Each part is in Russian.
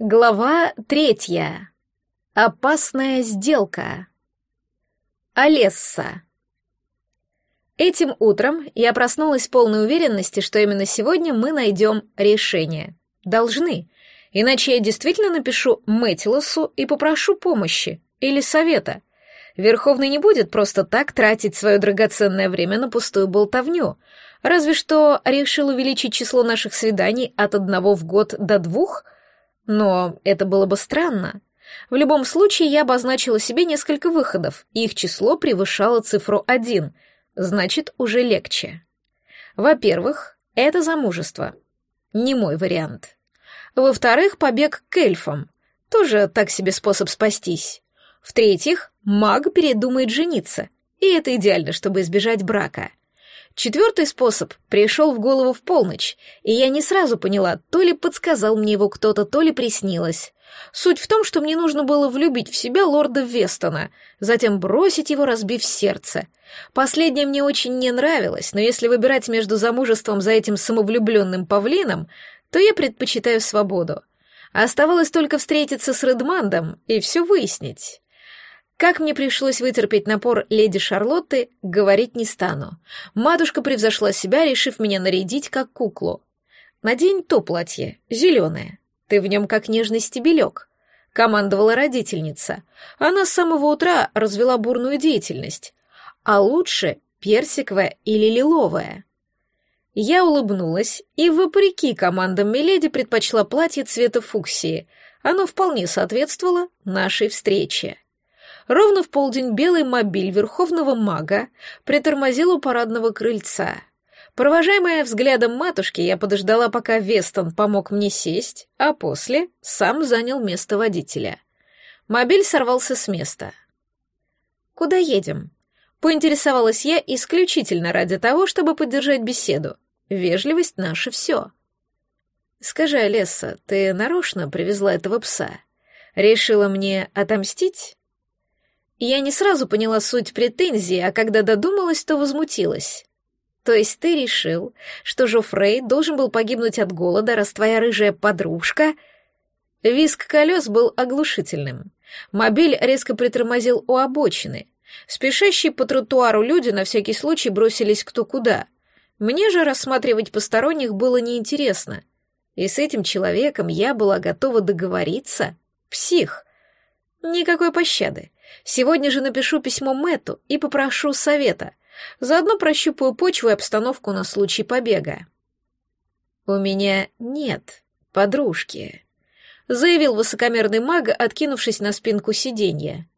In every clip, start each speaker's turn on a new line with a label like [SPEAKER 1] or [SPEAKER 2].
[SPEAKER 1] Глава третья. Опасная сделка. Олесса. Этим утром я проснулась в полной уверенности, что именно сегодня мы найдем решение. Должны. Иначе я действительно напишу Мэтилосу и попрошу помощи или совета. Верховный не будет просто так тратить свое драгоценное время на пустую болтовню. Разве что решил увеличить число наших свиданий от одного в год до двух — но это было бы странно. В любом случае, я обозначила себе несколько выходов, и их число превышало цифру один, значит, уже легче. Во-первых, это замужество. Не мой вариант. Во-вторых, побег к эльфам. Тоже так себе способ спастись. В-третьих, маг передумает жениться, и это идеально, чтобы избежать брака — Четвертый способ пришел в голову в полночь, и я не сразу поняла, то ли подсказал мне его кто-то, то ли приснилось. Суть в том, что мне нужно было влюбить в себя лорда Вестона, затем бросить его, разбив сердце. Последнее мне очень не нравилось, но если выбирать между замужеством за этим самовлюбленным павлином, то я предпочитаю свободу. Оставалось только встретиться с Редмандом и все выяснить. Как мне пришлось вытерпеть напор леди Шарлотты, говорить не стану. Матушка превзошла себя, решив меня нарядить как куклу. Надень то платье, зеленое. Ты в нем как нежный стебелек. Командовала родительница. Она с самого утра развела бурную деятельность. А лучше персиковое или лиловое. Я улыбнулась и, вопреки командам Миледи, предпочла платье цвета фуксии. Оно вполне соответствовало нашей встрече. Ровно в полдень белый мобиль верховного мага притормозил у парадного крыльца. Провожаемая взглядом матушки, я подождала, пока Вестон помог мне сесть, а после сам занял место водителя. Мобиль сорвался с места. «Куда едем?» Поинтересовалась я исключительно ради того, чтобы поддержать беседу. Вежливость — наше все. «Скажи, Олеса, ты нарочно привезла этого пса? Решила мне отомстить?» Я не сразу поняла суть претензии, а когда додумалась, то возмутилась. То есть ты решил, что Жофрей должен был погибнуть от голода, раз твоя рыжая подружка... Виск колес был оглушительным. Мобиль резко притормозил у обочины. Спешащие по тротуару люди на всякий случай бросились кто куда. Мне же рассматривать посторонних было неинтересно. И с этим человеком я была готова договориться. Псих. Никакой пощады. Сегодня же напишу письмо Мэту и попрошу совета. Заодно прощупаю почву и обстановку на случай побега. «У меня нет подружки», — заявил высокомерный маг, откинувшись на спинку сиденья.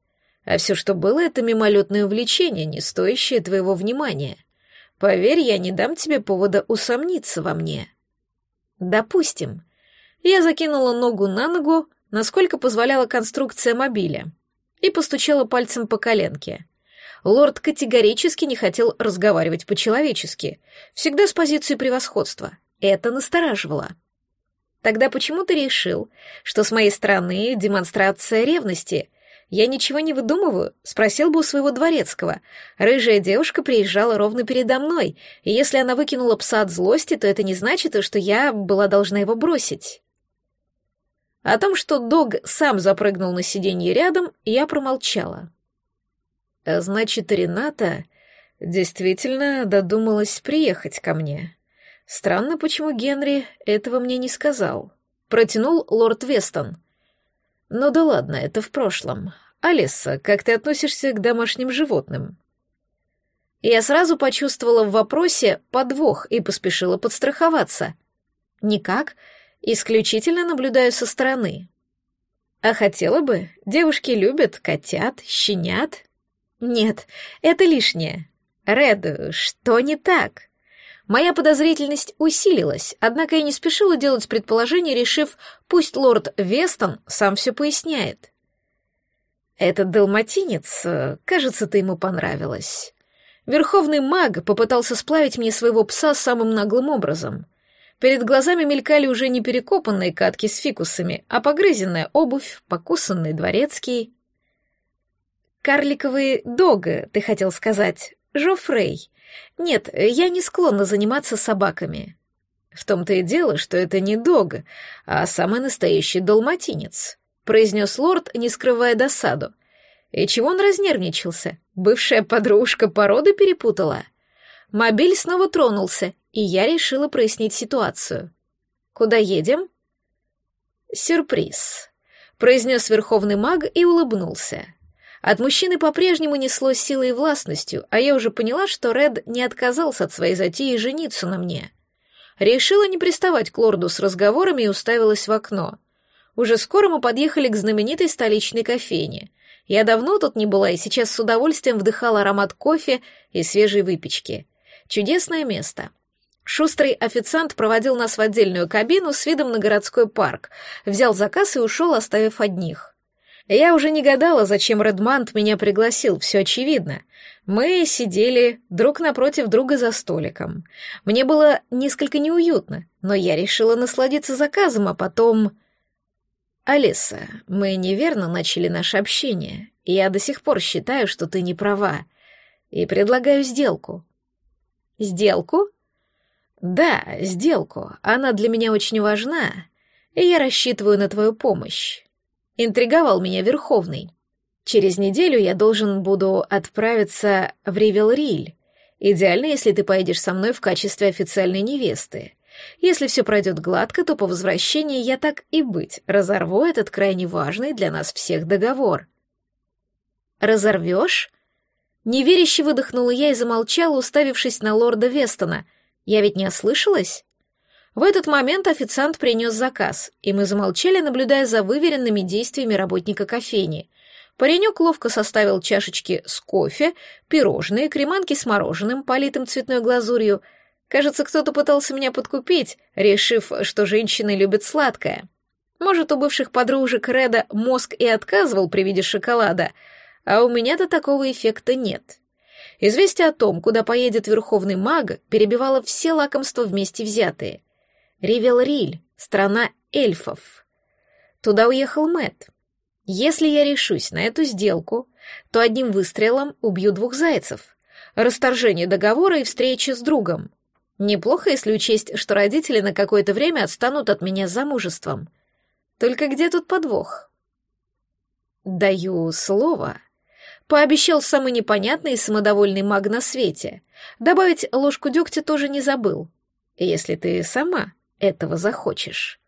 [SPEAKER 1] «А все, что было, это мимолетное увлечение, не стоящее твоего внимания. Поверь, я не дам тебе повода усомниться во мне». «Допустим». Я закинула ногу на ногу, насколько позволяла конструкция мобиля — и постучала пальцем по коленке. Лорд категорически не хотел разговаривать по-человечески, всегда с позиции превосходства. Это настораживало. Тогда почему ты решил, что с моей стороны демонстрация ревности? Я ничего не выдумываю, спросил бы у своего дворецкого. Рыжая девушка приезжала ровно передо мной, и если она выкинула пса от злости, то это не значит, что я была должна его бросить. О том, что Дог сам запрыгнул на сиденье рядом, я промолчала. А значит, Рената действительно додумалась приехать ко мне. Странно, почему Генри этого мне не сказал. Протянул лорд Вестон. Ну да ладно, это в прошлом. Алиса, как ты относишься к домашним животным? Я сразу почувствовала в вопросе подвох и поспешила подстраховаться. Никак, Исключительно наблюдаю со стороны. А хотела бы, девушки любят котят, щенят. Нет, это лишнее. Ред, что не так? Моя подозрительность усилилась, однако я не спешила делать предположение, решив, пусть лорд Вестон сам все поясняет. Этот далматинец, кажется, ты ему понравилась. Верховный маг попытался сплавить мне своего пса самым наглым образом. Перед глазами мелькали уже не перекопанные катки с фикусами, а погрызенная обувь, покусанный дворецкий. «Карликовые дога, ты хотел сказать. Жофрей. Нет, я не склонна заниматься собаками». В том-то и дело, что это не дог, а самый настоящий долматинец, произнес лорд, не скрывая досаду. И чего он разнервничался? Бывшая подружка породы перепутала. Мобиль снова тронулся, и я решила прояснить ситуацию. Куда едем? Сюрприз, произнес верховный маг и улыбнулся. От мужчины по-прежнему несло силой и властностью, а я уже поняла, что Ред не отказался от своей затеи жениться на мне. Решила не приставать к лорду с разговорами и уставилась в окно. Уже скоро мы подъехали к знаменитой столичной кофейне. Я давно тут не была и сейчас с удовольствием вдыхала аромат кофе и свежей выпечки. Чудесное место. Шустрый официант проводил нас в отдельную кабину с видом на городской парк, взял заказ и ушел, оставив одних. Я уже не гадала, зачем Редмант меня пригласил, все очевидно. Мы сидели друг напротив друга за столиком. Мне было несколько неуютно, но я решила насладиться заказом, а потом... «Алиса, мы неверно начали наше общение, я до сих пор считаю, что ты не права, и предлагаю сделку». «Сделку?» «Да, сделку. Она для меня очень важна, и я рассчитываю на твою помощь. Интриговал меня Верховный. Через неделю я должен буду отправиться в Ривелриль. Идеально, если ты поедешь со мной в качестве официальной невесты. Если все пройдет гладко, то по возвращении я так и быть разорву этот крайне важный для нас всех договор. Разорвешь? Неверяще выдохнула я и замолчала, уставившись на лорда Вестона. Я ведь не ослышалась? В этот момент официант принес заказ, и мы замолчали, наблюдая за выверенными действиями работника кофейни. Паренек ловко составил чашечки с кофе, пирожные, креманки с мороженым, политым цветной глазурью. Кажется, кто-то пытался меня подкупить, решив, что женщины любят сладкое. Может, у бывших подружек Реда мозг и отказывал при виде шоколада, а у меня-то такого эффекта нет. Известие о том, куда поедет верховный маг, перебивало все лакомства вместе взятые. Ривелриль, страна эльфов. Туда уехал Мэт. Если я решусь на эту сделку, то одним выстрелом убью двух зайцев. Расторжение договора и встреча с другом. Неплохо, если учесть, что родители на какое-то время отстанут от меня замужеством. Только где тут подвох? Даю слово. Пообещал самый непонятный и самодовольный маг на свете. Добавить ложку дегтя тоже не забыл. Если ты сама этого захочешь.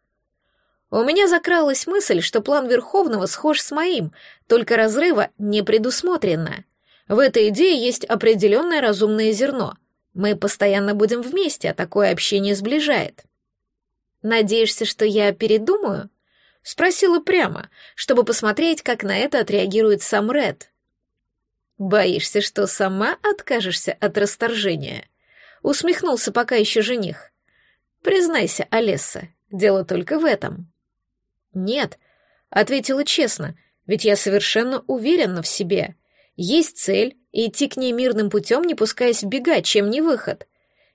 [SPEAKER 1] У меня закралась мысль, что план Верховного схож с моим, только разрыва не предусмотрено. В этой идее есть определенное разумное зерно. Мы постоянно будем вместе, а такое общение сближает. «Надеешься, что я передумаю?» Спросила прямо, чтобы посмотреть, как на это отреагирует сам Ред. «Боишься, что сама откажешься от расторжения?» Усмехнулся пока еще жених. Признайся, Олесса, дело только в этом. Нет, ответила честно, ведь я совершенно уверена в себе. Есть цель, и идти к ней мирным путем, не пускаясь в бега, чем не выход.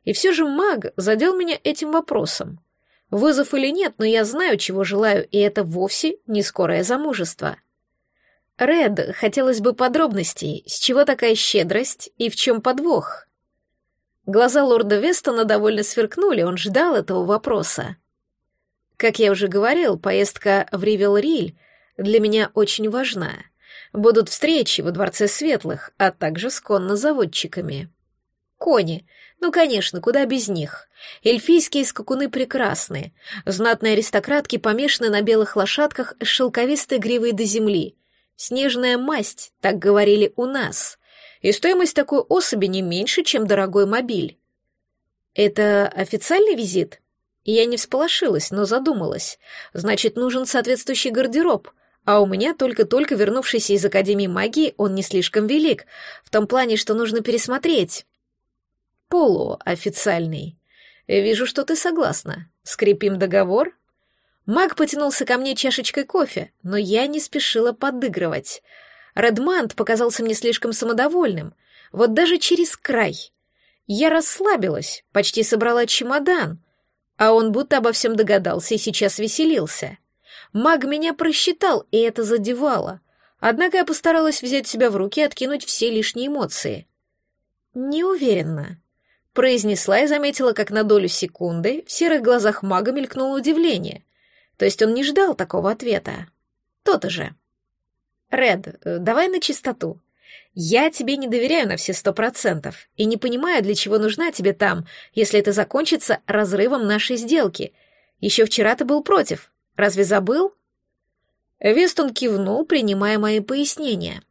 [SPEAKER 1] И все же маг задел меня этим вопросом. Вызов или нет, но я знаю, чего желаю, и это вовсе не скорое замужество. Ред, хотелось бы подробностей, с чего такая щедрость и в чем подвох? Глаза лорда Вестона довольно сверкнули, он ждал этого вопроса. Как я уже говорил, поездка в Ривел-Риль для меня очень важна. Будут встречи во Дворце Светлых, а также с коннозаводчиками. Кони. Ну, конечно, куда без них. Эльфийские скакуны прекрасны. Знатные аристократки помешаны на белых лошадках с шелковистой гривой до земли. Снежная масть, так говорили у нас и стоимость такой особи не меньше, чем дорогой мобиль. Это официальный визит? Я не всполошилась, но задумалась. Значит, нужен соответствующий гардероб, а у меня только-только вернувшийся из Академии магии он не слишком велик, в том плане, что нужно пересмотреть. Полуофициальный. Вижу, что ты согласна. Скрепим договор? Маг потянулся ко мне чашечкой кофе, но я не спешила подыгрывать — Редмант показался мне слишком самодовольным, вот даже через край. Я расслабилась, почти собрала чемодан, а он будто обо всем догадался и сейчас веселился. Маг меня просчитал, и это задевало. Однако я постаралась взять себя в руки и откинуть все лишние эмоции. Не уверена. произнесла и заметила, как на долю секунды в серых глазах мага мелькнуло удивление. То есть он не ждал такого ответа. То-то же. Ред, давай на чистоту. Я тебе не доверяю на все сто процентов и не понимаю, для чего нужна тебе там, если это закончится разрывом нашей сделки. Еще вчера ты был против. Разве забыл? Вестон кивнул, принимая мои пояснения.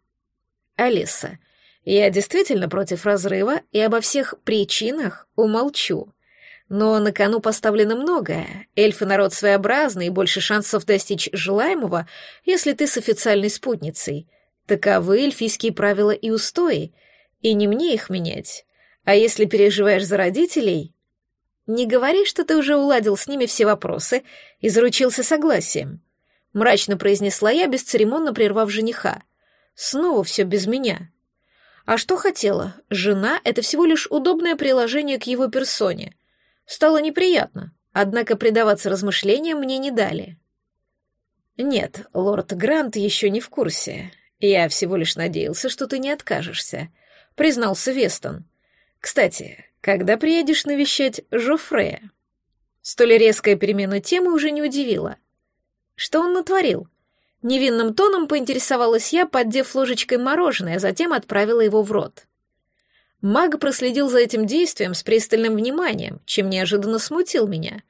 [SPEAKER 1] Алиса, я действительно против разрыва и обо всех причинах умолчу. Но на кону поставлено многое. Эльфы — народ своеобразный, и больше шансов достичь желаемого, если ты с официальной спутницей. Таковы эльфийские правила и устои, и не мне их менять. А если переживаешь за родителей... Не говори, что ты уже уладил с ними все вопросы и заручился согласием. Мрачно произнесла я, бесцеремонно прервав жениха. Снова все без меня. А что хотела? Жена — это всего лишь удобное приложение к его персоне. Стало неприятно, однако предаваться размышлениям мне не дали. Нет, лорд Грант еще не в курсе. Я всего лишь надеялся, что ты не откажешься, признался Вестон. Кстати, когда приедешь навещать Жофрея? Столь резкая перемена темы уже не удивила. Что он натворил? Невинным тоном поинтересовалась я, поддев ложечкой мороженое, а затем отправила его в рот. Маг проследил за этим действием с пристальным вниманием, чем неожиданно смутил меня.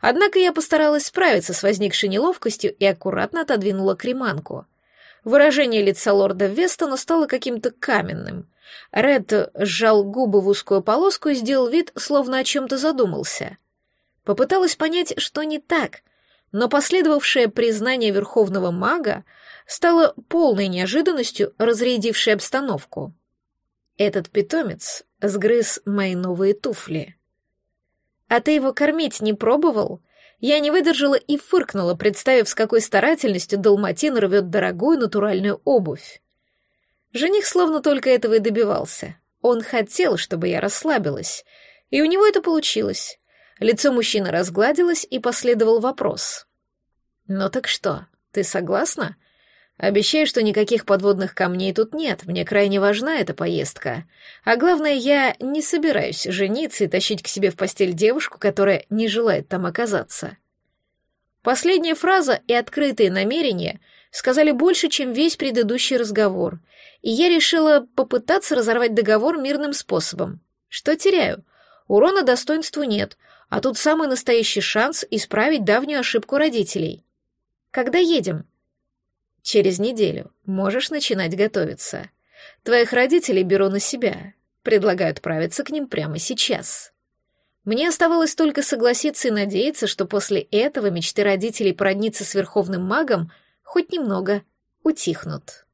[SPEAKER 1] Однако я постаралась справиться с возникшей неловкостью и аккуратно отодвинула креманку. Выражение лица лорда Вестона стало каким-то каменным. Ред сжал губы в узкую полоску и сделал вид, словно о чем-то задумался. Попыталась понять, что не так, но последовавшее признание верховного мага стало полной неожиданностью, разрядившей обстановку. Этот питомец сгрыз мои новые туфли. «А ты его кормить не пробовал?» Я не выдержала и фыркнула, представив, с какой старательностью Далматин рвет дорогую натуральную обувь. Жених словно только этого и добивался. Он хотел, чтобы я расслабилась, и у него это получилось. Лицо мужчины разгладилось, и последовал вопрос. «Ну так что, ты согласна? Обещаю, что никаких подводных камней тут нет, мне крайне важна эта поездка. А главное, я не собираюсь жениться и тащить к себе в постель девушку, которая не желает там оказаться». Последняя фраза и открытые намерения сказали больше, чем весь предыдущий разговор, и я решила попытаться разорвать договор мирным способом. Что теряю? Урона достоинству нет — а тут самый настоящий шанс исправить давнюю ошибку родителей. Когда едем? Через неделю. Можешь начинать готовиться. Твоих родителей беру на себя. Предлагаю отправиться к ним прямо сейчас. Мне оставалось только согласиться и надеяться, что после этого мечты родителей породниться с верховным магом хоть немного утихнут.